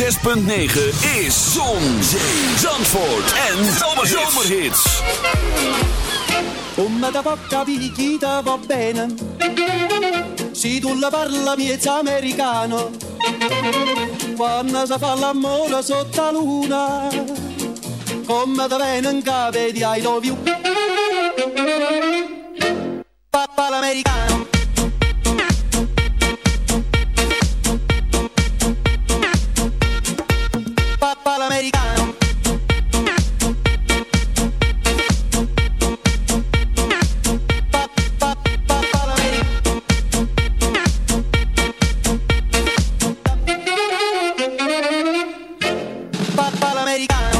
6.9 is Zon, Zee, Zandvoort en Zomerhits. Come da poca picchita va bene, si tu la parla miezza americano, quando si fa l'amore sotto la luna, come da venen vedi di I love you. Papá americano.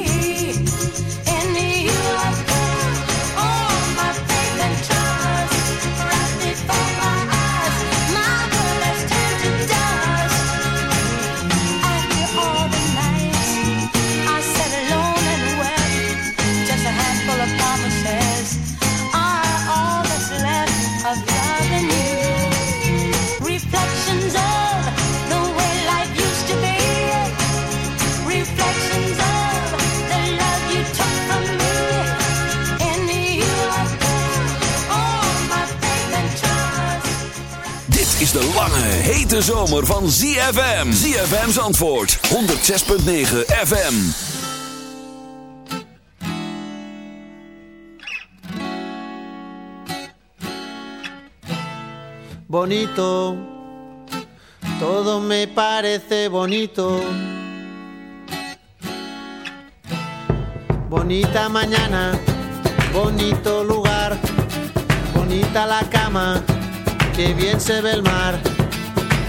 De zomer van ZFM. ZFM's antwoord, 106.9 FM. bonito, todo me parece bonito. Bonita mañana, bonito lugar, bonita la cama, que bien se ve el mar.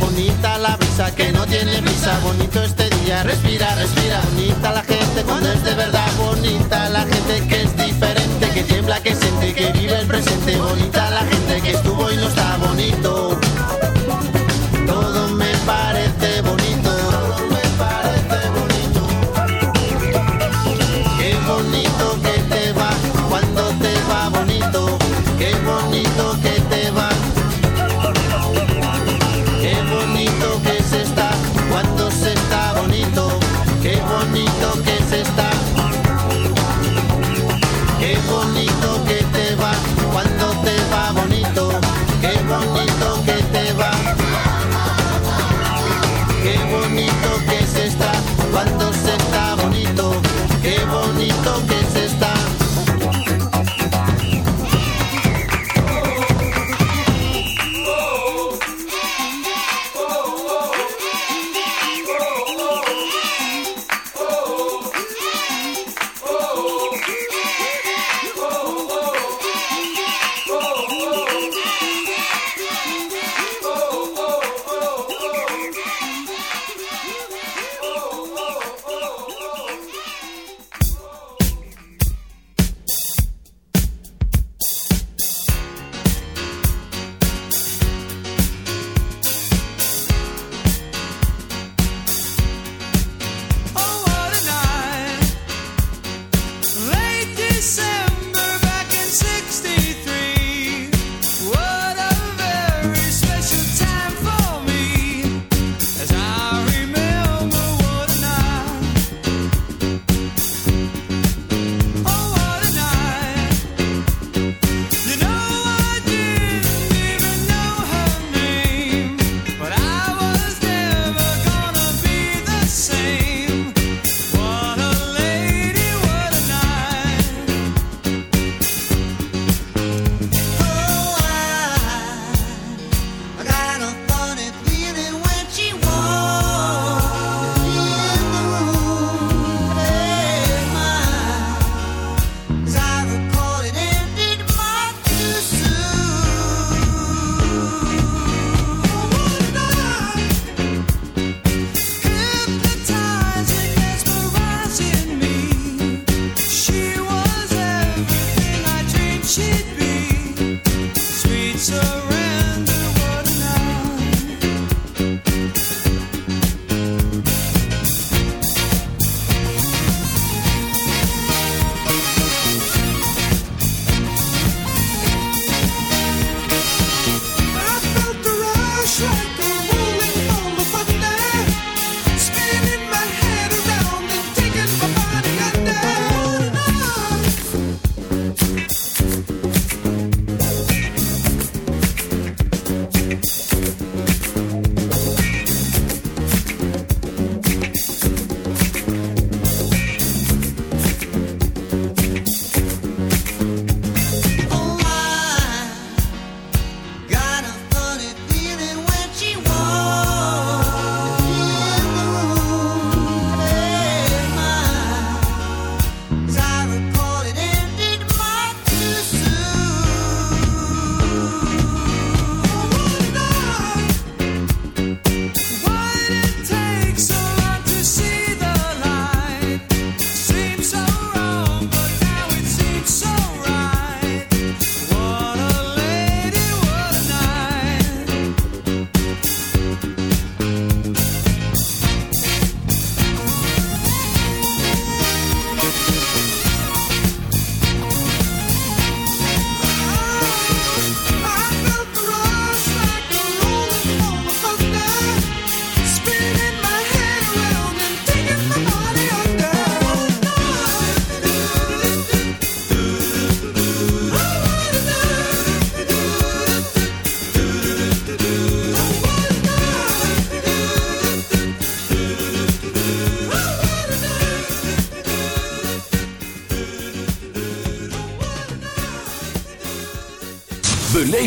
bonita la brisa que no tiene brisa, bonito este día, respira, respira, bonita la gente cuando es de verdad, bonita la gente que es diferente, que tiembla, que siente, que vive el presente, bonita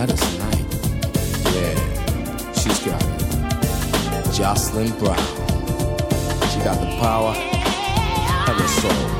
Gladys Knight, yeah, she's got it. Jocelyn Brown, she got the power of the soul.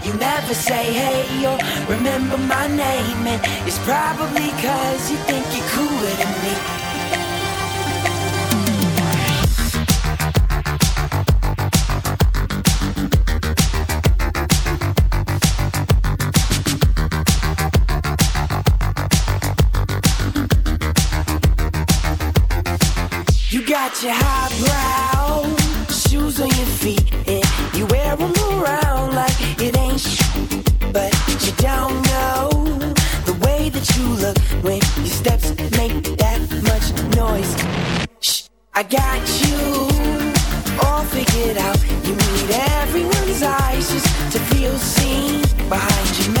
never say hey or remember my name, and it's probably cause you think you're cooler than me. You got your highbrow shoes on your feet, and you wear them around don't know the way that you look when your steps make that much noise. Shh, I got you all figured out. You everyone's eyes just to feel seen behind your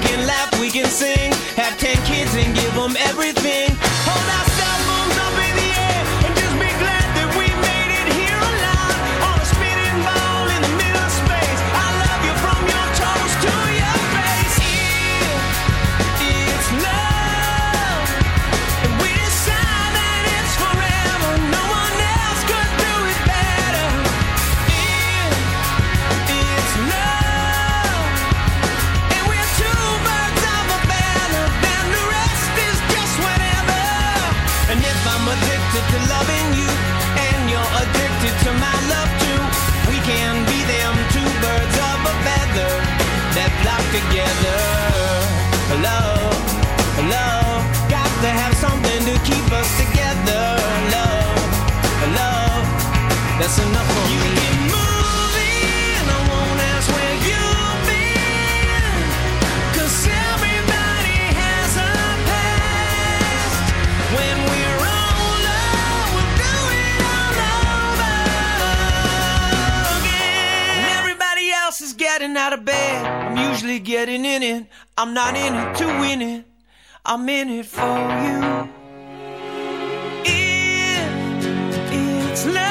That's enough for you me. I won't ask where you've everybody has a past. When we're older, we'll do it all over again. When everybody else is getting out of bed. I'm usually getting in it. I'm not in it to win it. I'm in it for you. If it's love.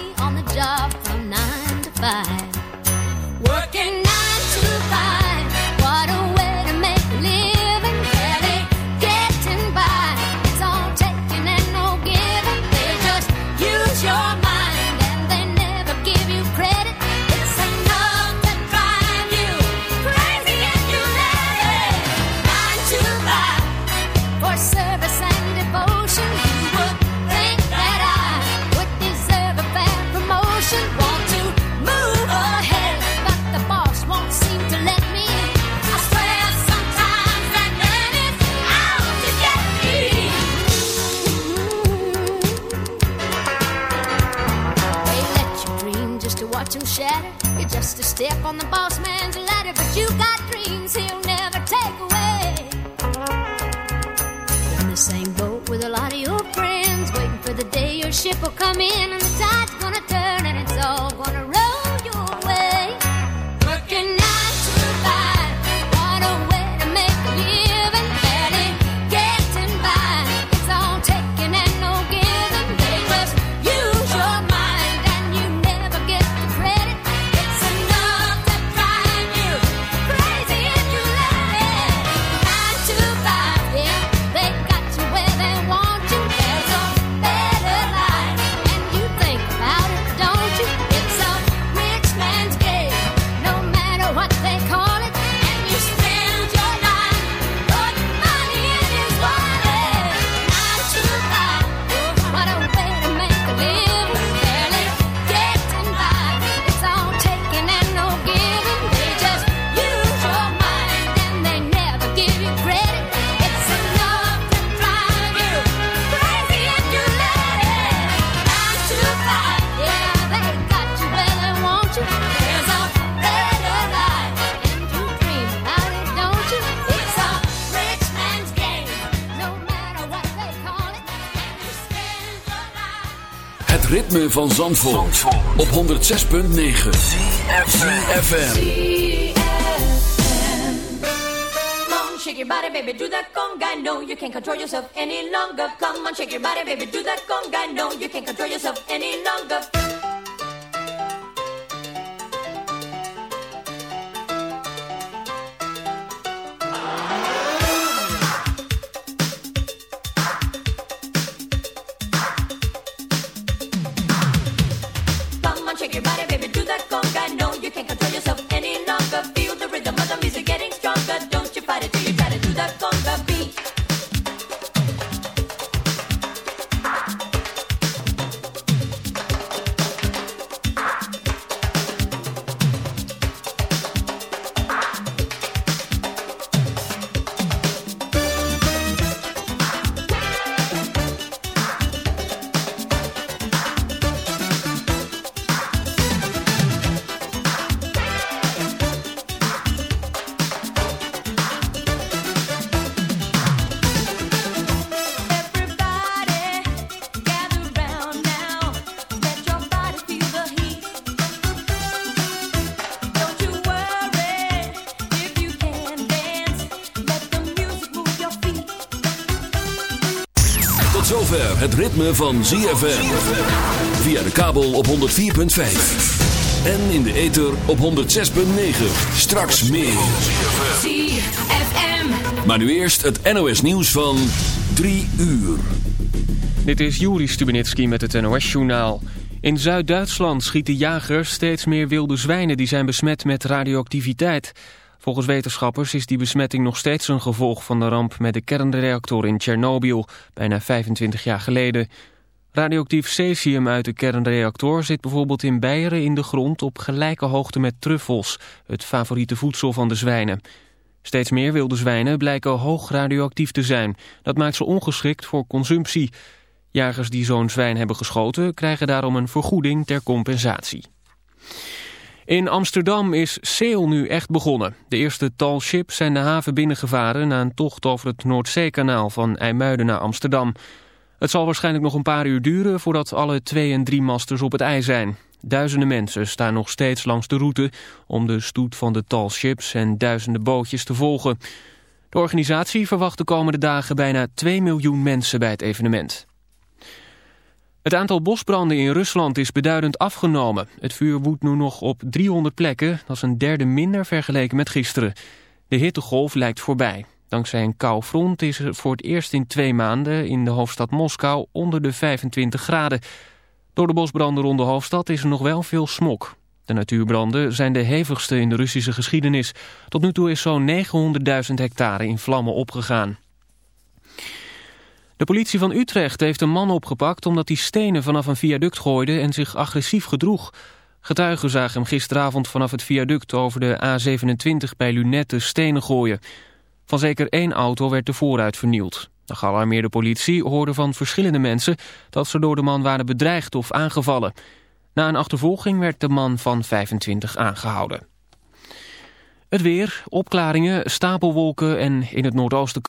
Ritme van Zandvoort, op 106.9 ZFM. Come on, shake your body, baby, do that conga. No, you can't control yourself any longer. Come on, shake your body, baby, do that conga. No, you can't control yourself any longer. Ritme van ZFM. Via de kabel op 104.5. En in de ether op 106.9. Straks meer. ZFM. Maar nu eerst het NOS nieuws van 3 uur. Dit is Juri Stubenitski met het NOS-journaal. In Zuid-Duitsland schieten jagers steeds meer wilde zwijnen die zijn besmet met radioactiviteit. Volgens wetenschappers is die besmetting nog steeds een gevolg van de ramp met de kernreactor in Tsjernobyl, bijna 25 jaar geleden. Radioactief cesium uit de kernreactor zit bijvoorbeeld in Beieren in de grond op gelijke hoogte met truffels, het favoriete voedsel van de zwijnen. Steeds meer wilde zwijnen blijken hoog radioactief te zijn. Dat maakt ze ongeschikt voor consumptie. Jagers die zo'n zwijn hebben geschoten krijgen daarom een vergoeding ter compensatie. In Amsterdam is Sail nu echt begonnen. De eerste talships zijn de haven binnengevaren na een tocht over het Noordzeekanaal van IJmuiden naar Amsterdam. Het zal waarschijnlijk nog een paar uur duren voordat alle twee- en drie masters op het ij zijn. Duizenden mensen staan nog steeds langs de route om de stoet van de talships en duizenden bootjes te volgen. De organisatie verwacht de komende dagen bijna 2 miljoen mensen bij het evenement. Het aantal bosbranden in Rusland is beduidend afgenomen. Het vuur woedt nu nog op 300 plekken. Dat is een derde minder vergeleken met gisteren. De hittegolf lijkt voorbij. Dankzij een kou front is er voor het eerst in twee maanden in de hoofdstad Moskou onder de 25 graden. Door de bosbranden rond de hoofdstad is er nog wel veel smok. De natuurbranden zijn de hevigste in de Russische geschiedenis. Tot nu toe is zo'n 900.000 hectare in vlammen opgegaan. De politie van Utrecht heeft een man opgepakt omdat hij stenen vanaf een viaduct gooide en zich agressief gedroeg. Getuigen zagen hem gisteravond vanaf het viaduct over de A27 bij Lunette stenen gooien. Van zeker één auto werd de voorruit vernield. De gealarmeerde politie hoorde van verschillende mensen dat ze door de man waren bedreigd of aangevallen. Na een achtervolging werd de man van 25 aangehouden. Het weer, opklaringen, stapelwolken en in het noordoosten